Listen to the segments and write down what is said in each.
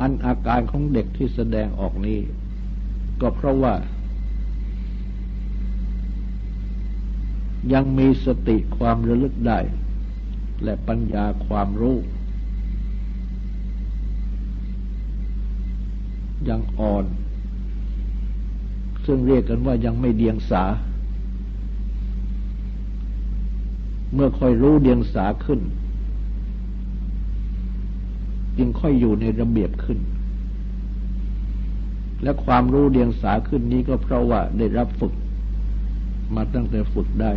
อันอาการของเด็กที่แสดงออกนี้ ก็เพราะว่า ยังมีสติความระลึกได้ และปัญญาความรู้ ยังอ่อน ซึ่งเรียกกันว่ายังไม่เดียงสา เมื่อค่อยรู้เดียงสาขึ้น จึงค่อยอยู่ในระเบียบขึ้น และความรู้เดียงสาขึ้นนี้ก็เพราะว่าได้รับฝึก มาตั้งแต่ฝึกได้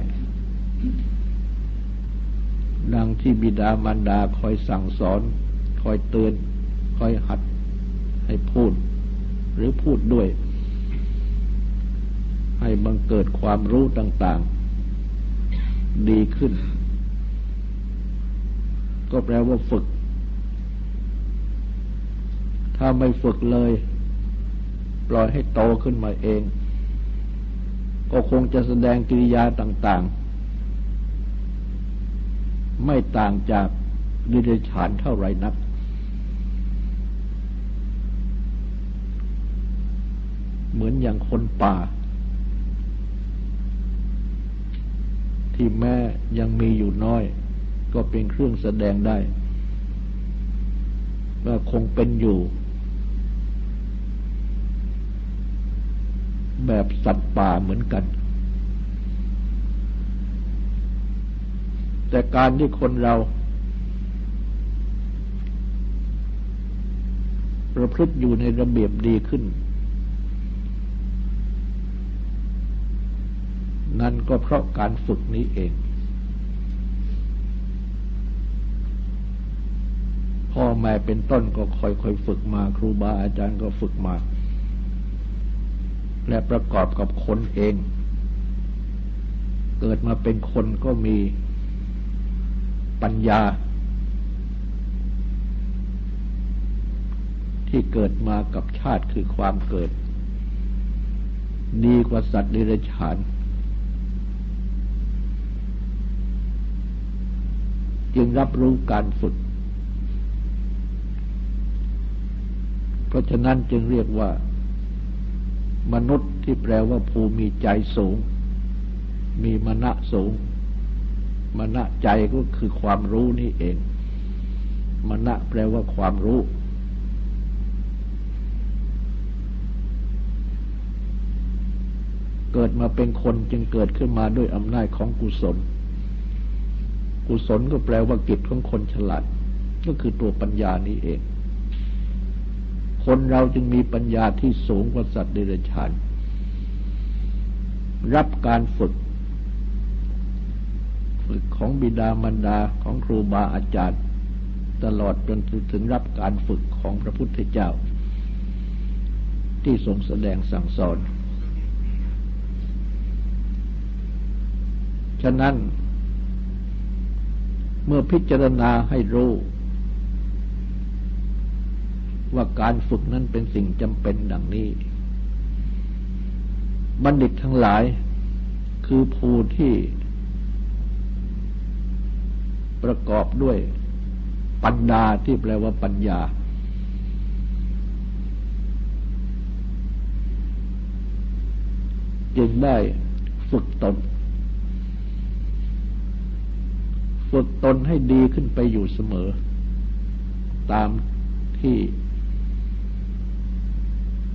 ดังที่บิดามารดาคอยสั่งสอน คอยเตือน คอยหัดให้พูด หรือพูดด้วย ให้บังเกิดความรู้ต่าง ๆ ดีขึ้น ก็แปลว่าฝึก ถ้าไม่ฝึกเลย ปล่อยให้โตขึ้นมาเอง ก็คงจะแสดงกิริยาต่าง ๆ ไม่ต่างจากดิเรฉานเท่าไรนัก เหมือนอย่างคนป่า ที่แม้ยังมีอยู่น้อย ก็เป็นเครื่องแสดงได้ว่าคงเป็นอยู่ แบบสัตว์ป่าเหมือนกัน แต่การที่คนเรา ประพฤติอยู่ในระเบียบดีขึ้น นั่นก็เพราะการฝึกนี้เอง พ่อแม่เป็นต้นก็ค่อยๆฝึกมา ครูบาอาจารย์ก็ฝึกมา และประกอบกับคนเอง เกิดมาเป็นคนก็มีปัญญา ที่เกิดมากับชาติคือความเกิด ดีกว่าสัตว์ดิเรกชันจึงรับรู้การฝึก เพราะฉะนั้นจึงเรียกว่า มนุษย์ที่แปลว่าภูมีใจสูง มีมณะสูง มณะใจก็คือความรู้นี่เอง มณะแปลว่าความรู้ เกิดมาเป็นคนจึงเกิดขึ้นมาด้วยอำนาจของกุศล กุศลก็แปลว่ากิจของคนฉลาด ก็คือตัวปัญญานี้เอง คนเราจึงมีปัญญาที่สูงกว่าสัตว์เดรัจฉาน รับการฝึก ฝึกของบิดามารดาของครูบาอาจารย์ ตลอดจนถึงรับการฝึกของพระพุทธเจ้า ที่ทรงแสดงสั่งสอน ฉะนั้นเมื่อพิจารณาให้รู้ ว่าการฝึกนั้นเป็นสิ่งจำเป็นดังนี้ บัณฑิตทั้งหลายคือผู้ที่ประกอบด้วยปัญญาที่แปลว่าปัญญา จึงได้ฝึกตน ฝึกตนให้ดีขึ้นไปอยู่เสมอ ตามที่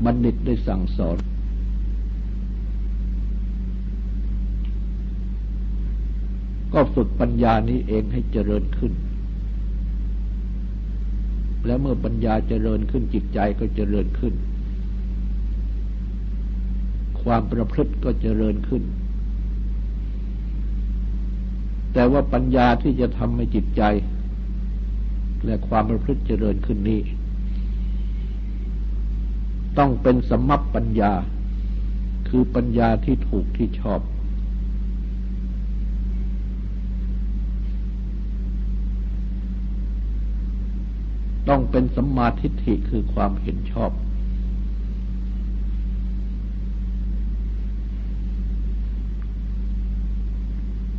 บัณฑิตได้สั่งสอน ก็ฝึกปัญญานี้เองให้เจริญขึ้น และเมื่อปัญญาเจริญขึ้นจิตใจก็เจริญขึ้น ความประพฤติก็เจริญขึ้น แต่ว่าปัญญาที่จะทำให้จิตใจ และความประพฤติเจริญขึ้นนี้ ต้องเป็นสมัปปัญญา คือปัญญาที่ถูกที่ชอบ ต้องเป็นสัมมาทิฏฐิคือความเห็นชอบ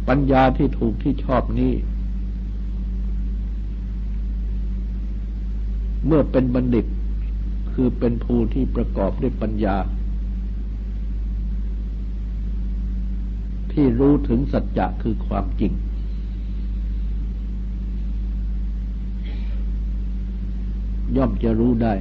ปัญญาที่ถูกที่ชอบนี้เมื่อเป็นบัณฑิต คือเป็นภูที่ประกอบด้วยปัญญา ที่รู้ถึงสัจจะคือความจริง ย่อมจะรู้ได้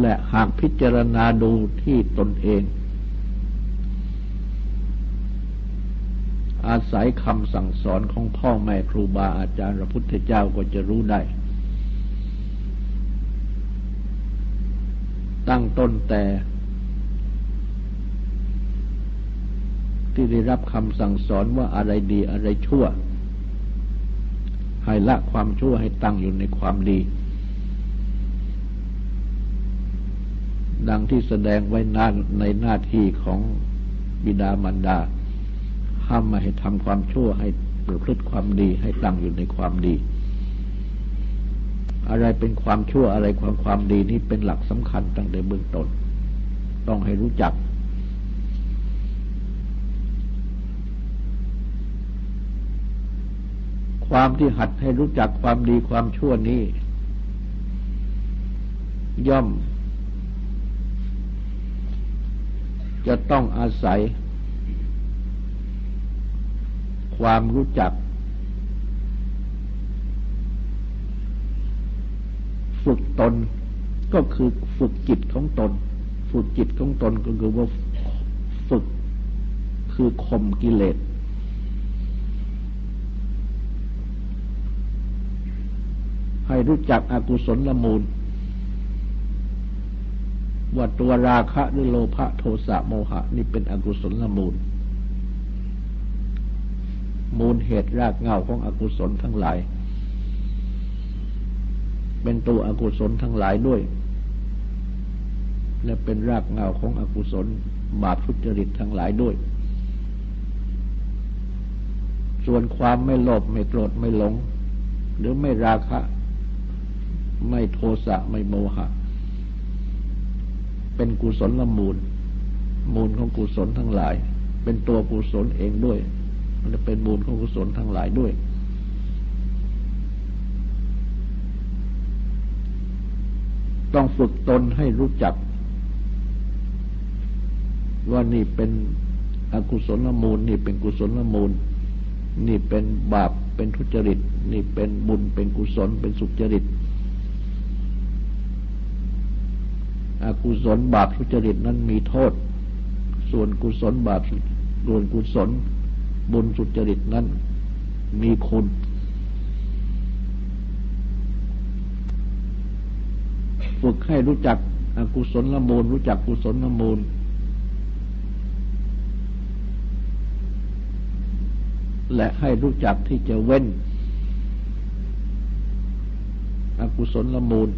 และหากพิจารณาดูที่ตนเอง อาศัยคำสั่งสอนของพ่อแม่ครูบาอาจารย์พระพุทธเจ้าก็จะรู้ได้ ตั้งต้นแต่ ที่ได้รับคำสั่งสอนว่าอะไรดีอะไรชั่ว ให้ละความชั่วให้ตั้งอยู่ในความดี ดังที่แสดงไว้นานในหน้าที่ของบิดามารดา ห้ามไม่ให้ทำความชั่วให้ประพฤติความดีให้ตั้งอยู่ในความดี อะไรเป็นความชั่วอะไรความความดีนี่เป็นหลักสำคัญตั้งแต่เบื้องต้นต้องให้รู้จัก ความที่หัดให้รู้จักความดีความชั่วนี้ ย่อม จะต้องอาศัย ความรู้จัก ฝึกตนก็คือฝึกจิตของตน ฝึกจิตของตนก็คือว่าฝึกคือข่มกิเลสให้รู้จักอากุศลละมูล ว่าตัวราคะหรือโลภะโทสะโมหะ นี่เป็นอกุศลละมูล มูลเหตุรากเหง้าของอกุศลทั้งหลาย เป็นตัวอกุศลทั้งหลายด้วย และเป็นรากเหง้าของอกุศลบาปทุจริตทั้งหลายด้วย ส่วนความไม่โลภไม่โกรธไม่หลง หรือไม่ราคะ ไม่โทสะไม่โมหะ เป็นกุศลละมูล มูลของกุศลทั้งหลาย เป็นตัวกุศลเองด้วย มันจะเป็นบุญของกุศลทั้งหลายด้วย ต้องฝึกตนให้รู้จัก ว่านี่เป็นอกุศลมูล นี่เป็นกุศลมูล นี่เป็นบาปเป็นทุจริต นี่เป็นบุญเป็นกุศลเป็นสุจริตอกุศลบาปทุจริตนั้นมีโทษ ส่วนกุศลบาปส่วนกุศล บุญสุจริตนั้นมีคุณ ฝึกให้รู้จักอกุศลละมูล รู้จักกุศลละมูล และให้รู้จักที่จะเว้น อกุศลละมูล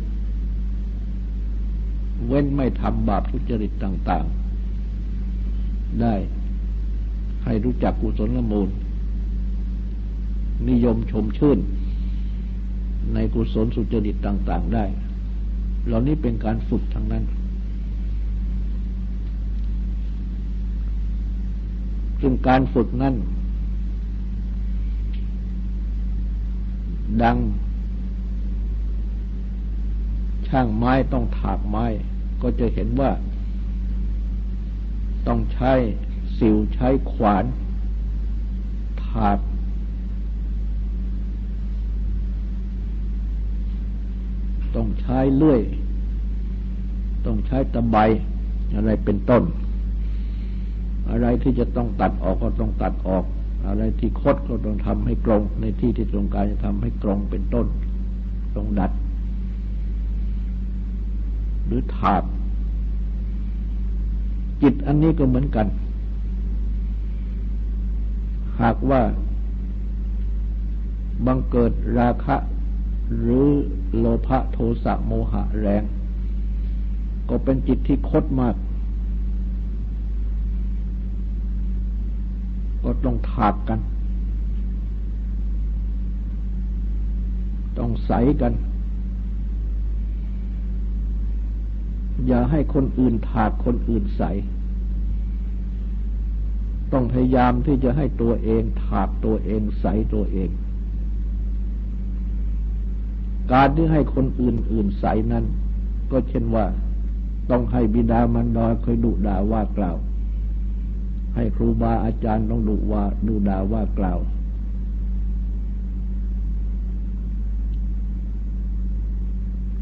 เว้นไม่ทำบาปทุจริตต่าง ๆ ได้ ให้รู้จักกุศลมูล นิยมชมชื่น ในกุศลสุจริตต่าง ๆได้ เหล่านี้เป็นการฝึกทั้งนั้น ซึ่งการฝึกนั้นดัง ช่างไม้ต้องถากไม้ ก็จะเห็นว่า ต้องใช้ สิวใช้ขวาน ถาดต้องใช้เลื่อย ต้องใช้ตะไบอะไรเป็นต้น อะไรที่จะต้องตัดออกก็ต้องตัดออก อะไรที่คดก็ต้องทำให้ตรง ในที่ที่ตรงการจะทำให้ตรงเป็นต้นต้องดัด หรือถาดจิตอันนี้ก็เหมือนกัน หากว่าบังเกิดราคะ หรือโลภะโทสะโมหะแรง ก็เป็นจิตที่คดมาก ก็ต้องถากกัน ต้องใสกัน อย่าให้คนอื่นถากคนอื่นใส ต้องพยายามที่จะให้ตัวเองถากตัวเองใสตัวเอง การที่ให้คนอื่นๆใสนั้น ก็เช่นว่า ต้องให้บิดามันดาเคยดุด่าว่ากล่าว ให้ครูบาอาจารย์ต้องดุว่าดุด่าว่ากล่าว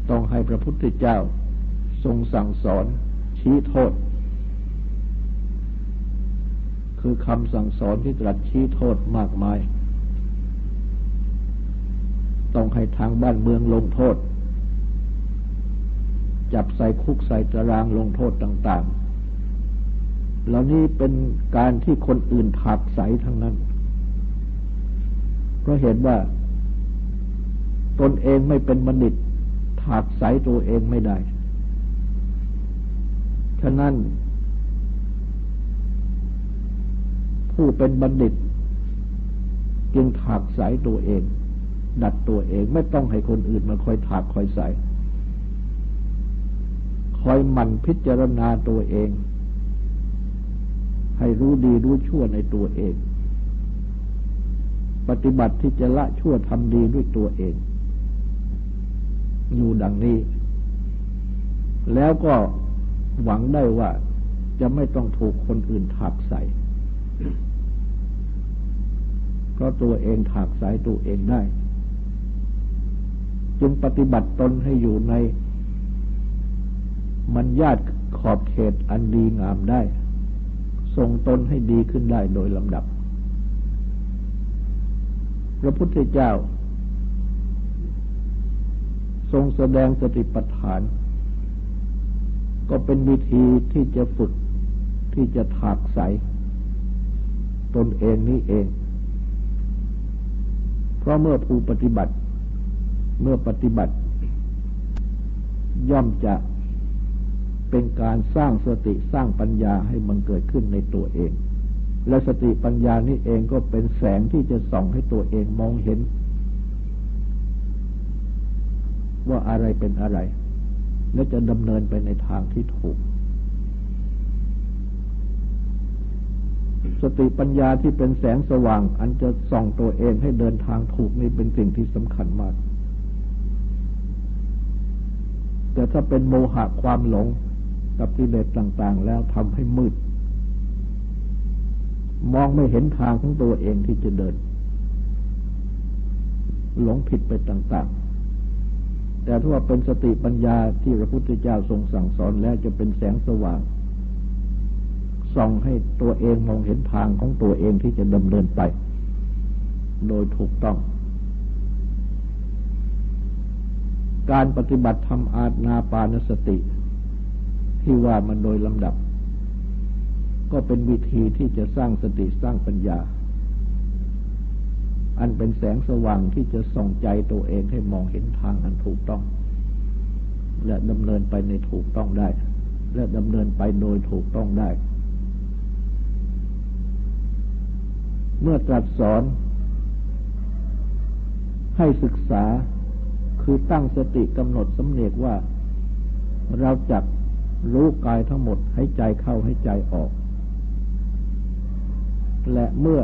ต้องให้พระพุทธเจ้า ทรงสั่งสอนชี้โทษ คือคำสั่งสอนที่ตรัสชี้โทษมากมาย ต้องให้ทางบ้านเมืองลงโทษ จับใส่คุกใส่ตารางลงโทษต่าง ๆ แล้วนี่เป็นการที่คนอื่นถักใสทั้งนั้น เพราะเห็นว่าตนเองไม่เป็นบัณฑิตถักใสตัวเองไม่ได้ ฉะนั้น ผู้เป็นบัณฑิต จึงถากสายตัวเอง ดัดตัวเองไม่ต้องให้คนอื่นมาคอยถากคอยใส่คอยมันพิจารณาตัวเอง ให้รู้ดีรู้ชั่วในตัวเอง ปฏิบัติที่จะละชั่วทำดีด้วยตัวเอง อยู่ดังนี้ แล้วก็หวังได้ว่าจะไม่ต้องถูกคนอื่นถักใส่ เพราะตัวเองถักใส่ตัวเองได้ จึงปฏิบัติตนให้อยู่ใน มันญาติขอบเขตอันดีงามได้ส่งตนให้ดีขึ้นได้โดยลำดับ พระพุทธเจ้า ทรงแสดงสติปัฏฐาน ก็เป็นวิธีที่จะฝึกที่จะถากใสตนเองนี้เอง เพราะเมื่อผู้ปฏิบัติ เมื่อปฏิบัติ ย่อมจะเป็นการสร้างสติสร้างปัญญาให้มันเกิดขึ้นในตัวเอง และสติปัญญานี้เองก็เป็นแสงที่จะส่องให้ตัวเองมองเห็น ว่าอะไรเป็นอะไร และจะดำเนินไปในทางที่ถูก สติปัญญาที่เป็นแสงสว่าง อันจะส่องตัวเองให้เดินทางถูกนี่เป็นสิ่งที่สำคัญมาก แต่ถ้าเป็นโมหะความหลงกับกิเลสต่าง ๆ แล้วทำให้มืด มองไม่เห็นทางของตัวเองที่จะเดิน หลงผิดไปต่าง ๆ แต่ถ้าว่าเป็นสติปัญญาที่พระพุทธเจ้าทรงสั่งสอนแล้วจะเป็นแสงสว่าง ส่องให้ตัวเองมองเห็นทางของตัวเองที่จะดำเนินไป โดยถูกต้อง การปฏิบัติธรรมอาณาปานสติ ที่ว่ามันโดยลำดับ ก็เป็นวิธีที่จะสร้างสติสร้างปัญญา อันเป็นแสงสว่างที่จะส่องใจตัวเองให้มองเห็นทางอันถูกต้อง และดำเนินไปในถูกต้องได้และดำเนินไปโดยถูกต้องได้ เมื่อตรัสสอน ให้ศึกษาคือตั้งสติกำหนดสำเนียกว่าเราจักรู้กายทั้งหมดให้ใจเข้าให้ใจออก และเมื่อ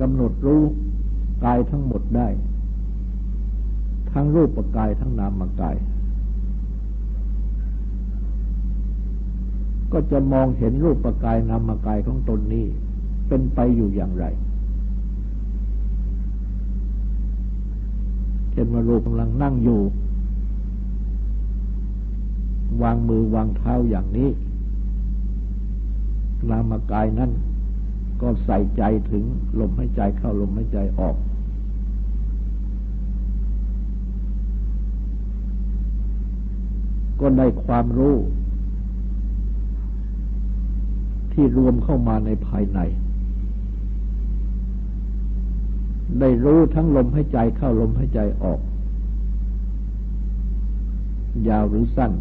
กำหนดรู้กายทั้งหมดได้ ทั้งรูปกายทั้งนามกาย ก็จะมองเห็นรูปกายนามกายของตนนี้เป็นไปอยู่อย่างไรเช่นว่ารูปกำลังนั่งอยู่ วางมือวางเท้าอย่างนี้ นามกายนั้นก็ใส่ใจถึงลมหายใจเข้าลมหายใจออกก็ได้ความรู้ ที่รวมเข้ามาในภายใน ได้รู้ทั้งลมหายใจเข้าลมหายใจออก ยาวหรือสั้น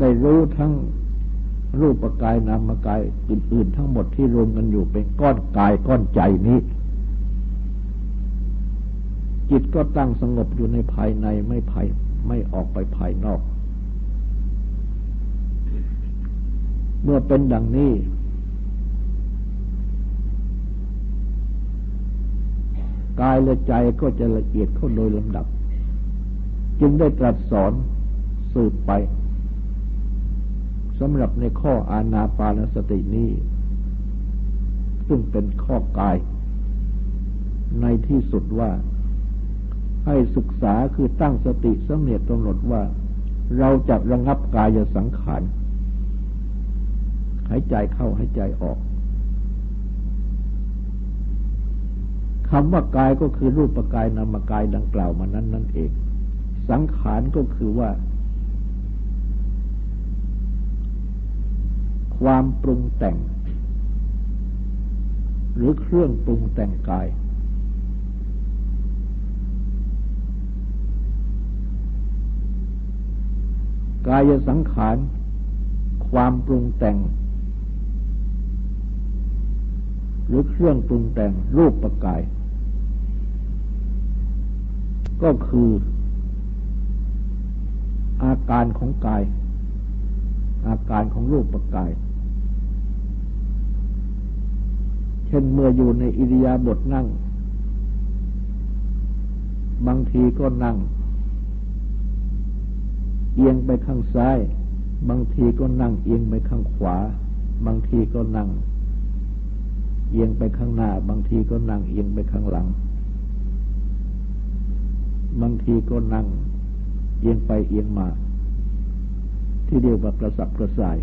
ได้รู้ทั้งรูปกายนามกายอื่น ๆ ทั้งหมดที่รวมกันอยู่เป็นก้อนกายก้อนใจนี้ จิตก็ตั้งสงบอยู่ในภายในไม่ภายไม่ออกไปภายนอก เมื่อเป็นดังนี้ กายและใจก็จะละเอียดเข้าโดยลำดับ จึงได้ตรัสสอนสืบไปสำหรับในข้ออาณาปานสตินี้ ซึ่งเป็นข้อกาย ในที่สุดว่า ให้ศึกษาคือตั้งสติสำเนียดกำหนดว่า เราจะระงับกายสังขารายใจเข้าหายใจออกคำว่ากายก็คือรูปกายนามกายดังกล่าวมานั้นนั่นเอง สังขารก็คือว่า ความปรุงแต่ง หรือเครื่องปรุงแต่งกาย กายสังขาร ความปรุงแต่ง หรือเครื่องปรุงแต่งรูปประกาย ก็คืออาการของกาย อาการของรูปประกาย เช่นเมื่ออยู่ในอิริยาบถนั่ง บางทีก็นั่ง เอียงไปข้างซ้าย บางทีก็นั่งเอียงไปข้างขวา บางทีก็นั่ง เอียงไปข้างหน้า บางทีก็นั่งเอียงไปข้างหลัง บางทีก็นั่งเอียงไปเอียงมา ที่เรียกว่ากระสับกระส่าย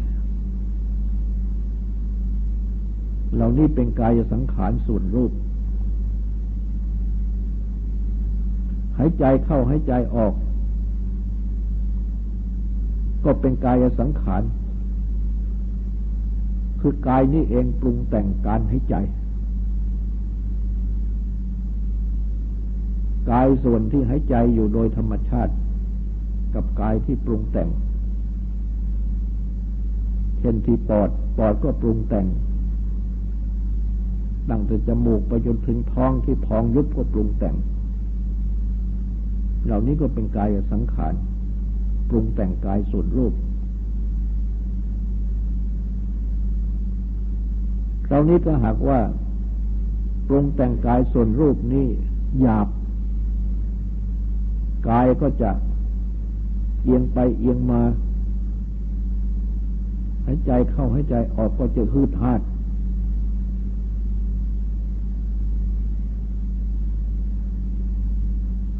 เหล่านี้เป็นกายสังขารส่วนรูป หายใจเข้าหายใจออก ก็เป็นกายสังขาร คือกายนี้เองปรุงแต่งการให้ใจ กายส่วนที่หายใจอยู่โดยธรรมชาติ กับกายที่ปรุงแต่ง เช่นที่ปอด ปอดก็ปรุงแต่งตั้งแต่จมูกไปจนถึงท้องที่พองยุบก็ปรุงแต่ง เหล่านี้ก็เป็นกายสังขาร ปรุงแต่งกายส่วนรูป ครานี้ถ้าหากว่าปรุงแต่งกายส่วนรูปนี้หยาบ กายก็จะเอียงไปเอียงมาหายใจเข้าหายใจออกก็จะฮืดฮาด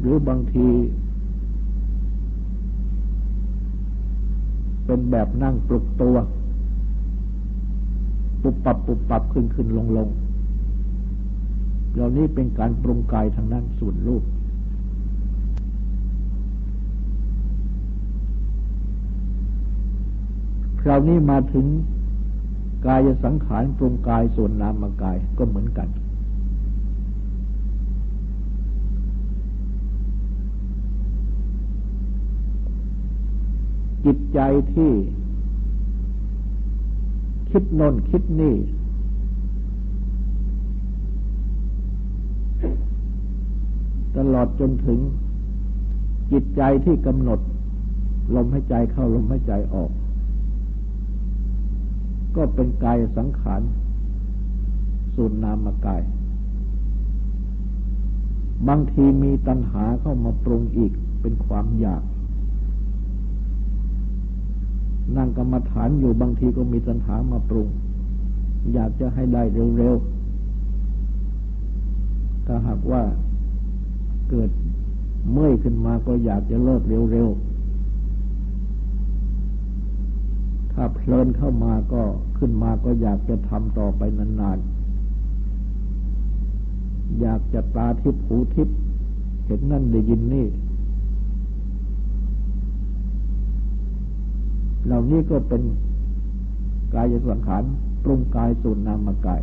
หรือบางที เป็นแบบนั่งปลุกตัว ปุบปับปุบปับขึ้นขึ้นลงลงเหล่านี้เป็นการปรุงกายทางนั้นส่วนรูป คราวนี้มาถึงกายสังขารปรุงกายส่วนนามกายก็เหมือนกัน จิตใจที่ คิดโน่นคิดนี่ ตลอดจนถึงจิตใจที่กำหนด ลมหายใจเข้าลมหายใจออก ก็เป็นกายสังขารส่วนนามกาย บางทีมีตัณหาเข้ามาปรุงอีกเป็นความอยาก นั่งกรรมฐานอยู่บางทีก็มีตัณหามาปรุง อยากจะให้ได้เร็วๆ ถ้าหากว่าเกิดเมื่อยขึ้นมาก็อยากจะเลิกเร็วๆ ถ้าเพลินเข้ามาก็ขึ้นมาก็อยากจะทำต่อไปนานๆ อยากจะตาทิพหูทิพเห็นนั่นได้ยินนี่ เหล่านี้ก็เป็นกายสังขารปรุงกายส่วนนามกาย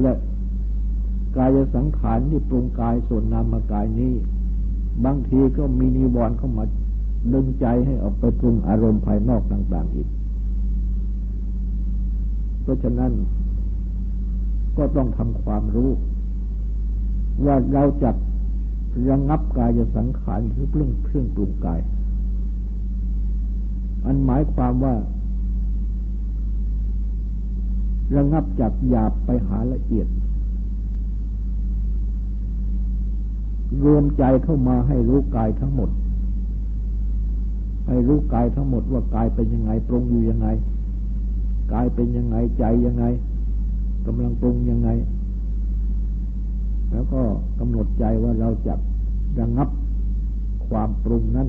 และกายสังขารที่ปรุงกายส่วนนามกายนี้ บางทีก็มีนิวรณ์เข้ามาดึงใจให้ออกไปปรุงอารมณ์ภายนอกต่าง ๆ อีก เพราะฉะนั้นก็ต้องทำความรู้ ว่าเราจัก ระงับกายสังขารคือเรื่องเครื่องปรุงกาย อันหมายความว่า ระงับจากหยาบไปหาละเอียด รวมใจเข้ามาให้รู้กายทั้งหมด ให้รู้กายทั้งหมดว่ากายเป็นยังไงปรุงอยู่ยังไง กายเป็นยังไงใจยังไงกำลังปรุงยังไงแล้วก็กำหนดใจว่าเราจะ ระงับความปรุงนั้น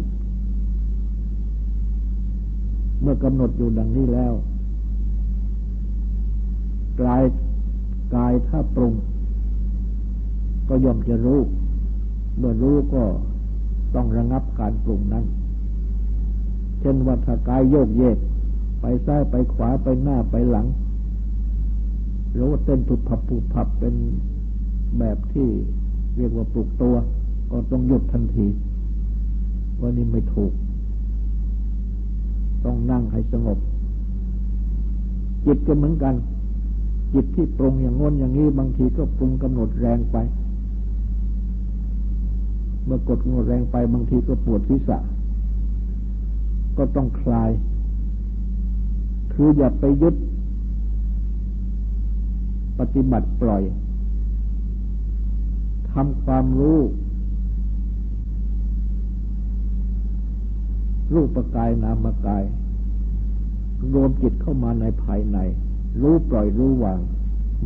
เมื่อกำหนดอยู่ดังนี้แล้วกายกายถ้าปรุง ก็ย่อมจะรู้ เมื่อรู้ก็ต้องระงับการปรุงนั้น เช่นว่าถ้ากายโยกเยก ไปซ้ายไปขวาไปหน้าไปหลังรู้ว่าเต้นผุบผับผุบผับเป็นแบบที่เรียกว่าปลุกตัว ก็ต้องหยุดทันทีว่านี่ไม่ถูก ต้องนั่งให้สงบ จิตก็เหมือนกัน จิตที่ปรุงอย่างง้นอย่างนี้บางทีก็ปรุงกำหนดแรงไป เมื่อกดงดแรงไปบางทีก็ปวดศีรษะ ก็ต้องคลาย คืออย่าไปยึด ปฏิบัติปล่อยทำความรู้ รูปกายนามกาย รวมจิตเข้ามาในภายใน รู้ปล่อยรู้วาง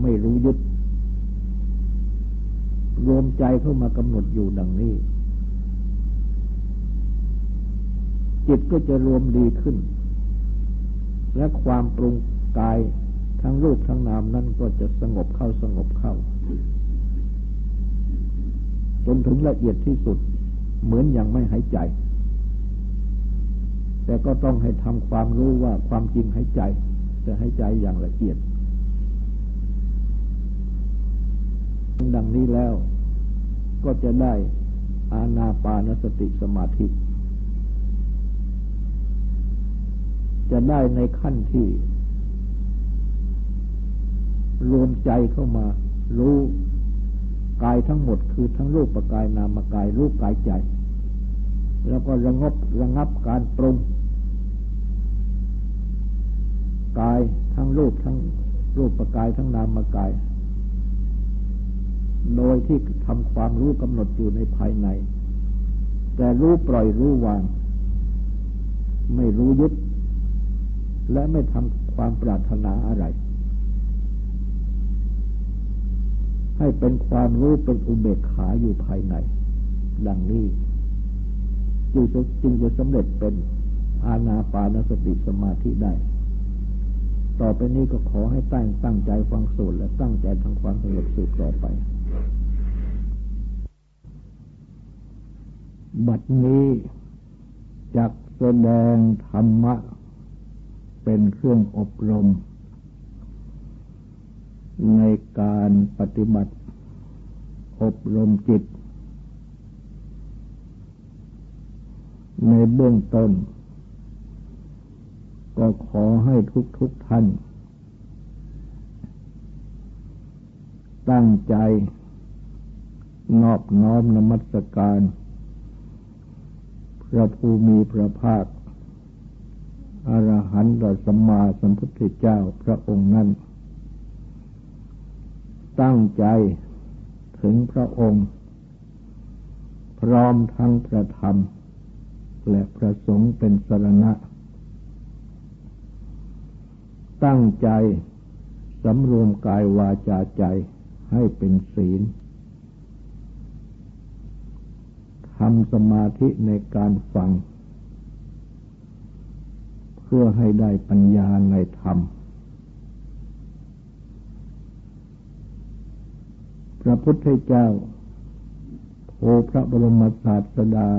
ไม่รู้ยึด รวมใจเข้ามากำหนดอยู่ดังนี้ จิตก็จะรวมดีขึ้น และความปรุงกายทั้งรูปทั้งนามนั่นก็จะสงบเข้าสงบเข้า จนถึงละเอียดที่สุดเหมือนอย่างไม่หายใจ แต่ก็ต้องให้ทำความรู้ว่าความจริงใหายใจแต่หายใจอย่างละเอียด ดังนี้แล้วก็จะได้อาณาปานสติสมาธิ จะได้ในขั้นที่ รวมใจเข้ามา รู้กายทั้งหมดคือทั้งรูปปรกายนามกายรูปกายใจ แล้วก็ระงบระงับการปรุง กายทั้งรูปทั้งรูปประกายทั้งนามกาย โดยที่ทำความรู้กำหนดอยู่ในภายใน แต่รู้ปล่อยรู้วาง ไม่รู้ยึด และไม่ทำความปรารถนาอะไร ให้เป็นความรู้เป็นอุเบกขาอยู่ภายใน ดังนี้จึงจะจึงจะสำเร็จเป็นอาณาปานสติสมาธิได้ ต่อไปนี้ก็ขอให้ตั้งตั้งใจฟังสูตรและตั้งใจทำความสงบสุขต่อไป บัดนี้จักแสดงธรรมะ เป็นเครื่องอบรม ในการปฏิบัติ อบรมจิต ในเบื้องต้น ก็ขอให้ทุกทุกท่าน ตั้งใจ นอบน้อมนมัสการ พระภูมิพระภาคอรหันตสัมมาสัมพุทธเจ้าพระองค์นั้น ตั้งใจถึงพระองค์ พร้อมทั้งพระธรรม และพระสงฆ์เป็นสรณะ ตั้งใจสำรวมกายวาจาใจให้เป็นศีลทำสมาธิในการฟัง เพื่อให้ได้ปัญญาในธรรม พระพุทธเจ้าโอพระบรมศาสดา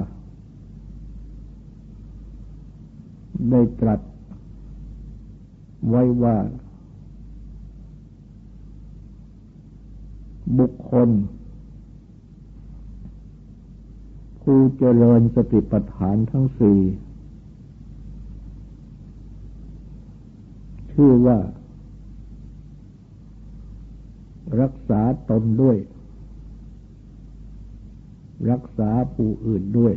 ได้ตรัส ไว้ว่า บุคคล ผู้เจริญสติปัฏฐานทั้งสี่ชื่อว่า รักษาตนด้วย รักษาผู้อื่นด้วย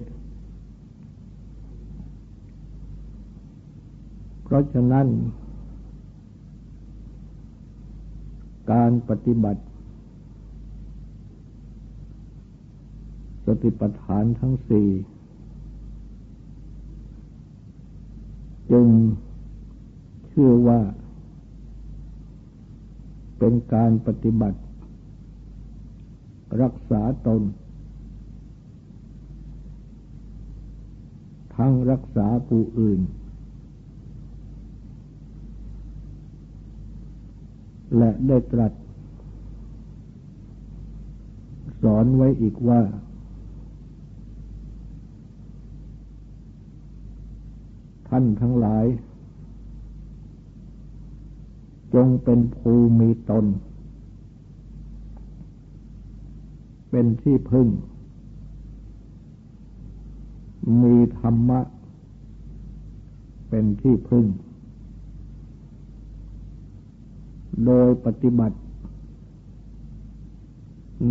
เพราะฉะนั้น การปฏิบัติ สติปัฏฐานทั้งสี่จึงเชื่อว่า เป็นการปฏิบัติ รักษาตน ทั้งรักษาผู้อื่น และได้ตรัส สอนไว้อีกว่า ท่านทั้งหลาย จงเป็นภูมิตน เป็นที่พึ่ง มีธรรมะ เป็นที่พึ่ง โดยปฏิบัติ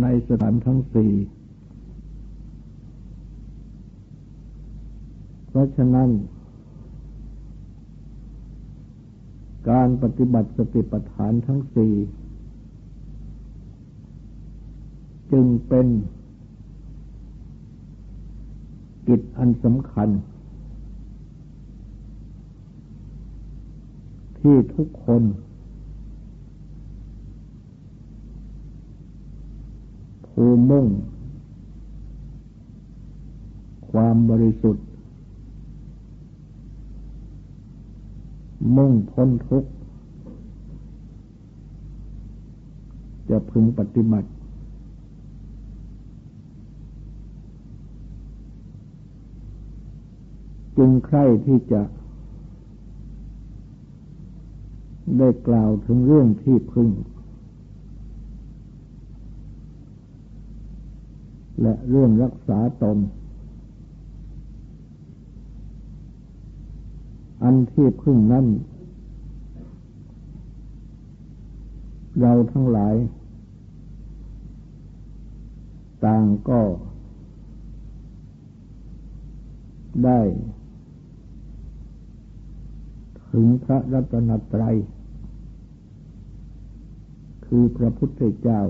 ในสถานทั้งสี่ เพราะฉะนั้น การปฏิบัติสติปัฏฐานทั้งสี่ จึงเป็นกิจอันสำคัญ ที่ทุกคน ผู้มุ่ง ความบริสุทธิ์ มุ่งพ้นทุกข์ จะพึงปฏิบัติจึงใคร่ที่จะ ได้กล่าวถึงเรื่องที่พึง และเรื่องรักษาตน อันที่พึ่งนั้น เราทั้งหลาย ต่างก็ ได้ ถึงพระรัตนตรัย คือพระพุทธเจ้า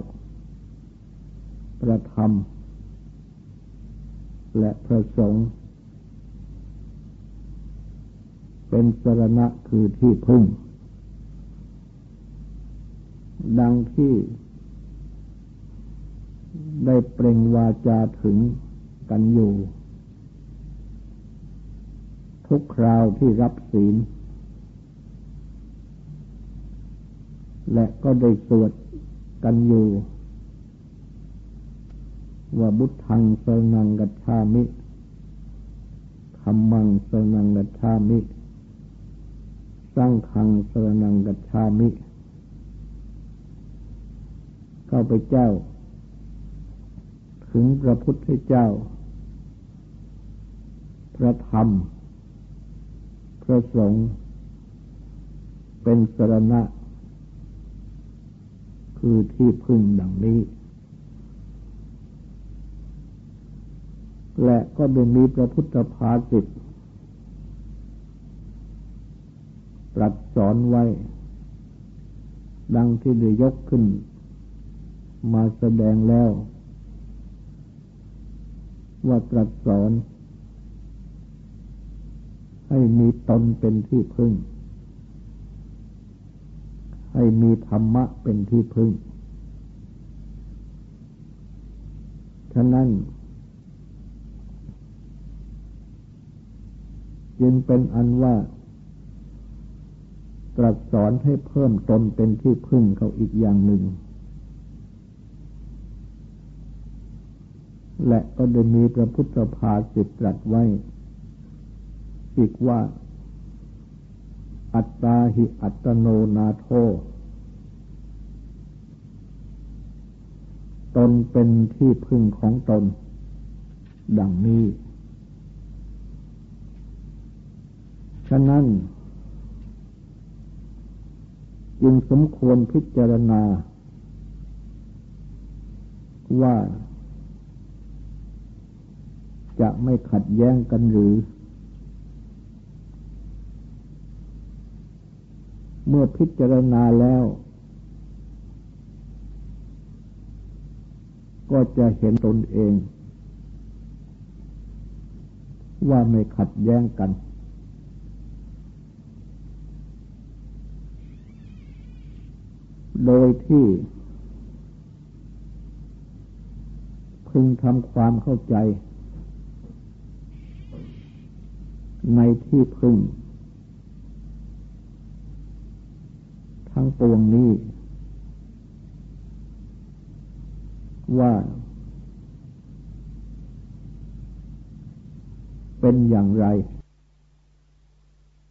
ประธรรม และพระสงฆ์เป็นสรณะคือที่พึ่ง ดังที่ได้เปล่งวาจาถึงกันอยู่ ทุกคราวที่รับศีล และก็ได้สวดกันอยู่ ว่าบุทังสนังกัจฉามิธรรมังสนังกัจฉามิสร้างขังสนังกัจฉามิ เข้าไปเจ้า ถึงพระพุทธเจ้า พระธรรม พระสงฆ์เป็นสรณะ คือที่พึ่งดังนี้ และก็ได้มีพระพุทธภาสิตตรัสสอนไว้ ดังที่ได้ยกขึ้น มาแสดงแล้ว ว่าตรัสสอน ให้มีตนเป็นที่พึ่ง ให้มีธรรมะเป็นที่พึ่ง ฉะนั้น จึงเป็นอันว่า ตรัสสอนให้เพิ่มตนเป็นที่พึ่งเขาอีกอย่างหนึ่ง และก็ได้มีพระพุทธภาสิตตรัสไว้ อีกว่า อัตตาหิอัตโนนาโทตนเป็นที่พึ่งของตน ดังนี้ ฉะนั้น จึงสมควรพิจารณา ว่าจะไม่ขัดแย้งกันหรือ เมื่อพิจารณาแล้ว ก็จะเห็นตนเอง ว่าไม่ขัดแย้งกัน โดยที่ พึงทำความเข้าใจ ในที่พึง ทั้งปวงนี้ ว่า เป็นอย่างไร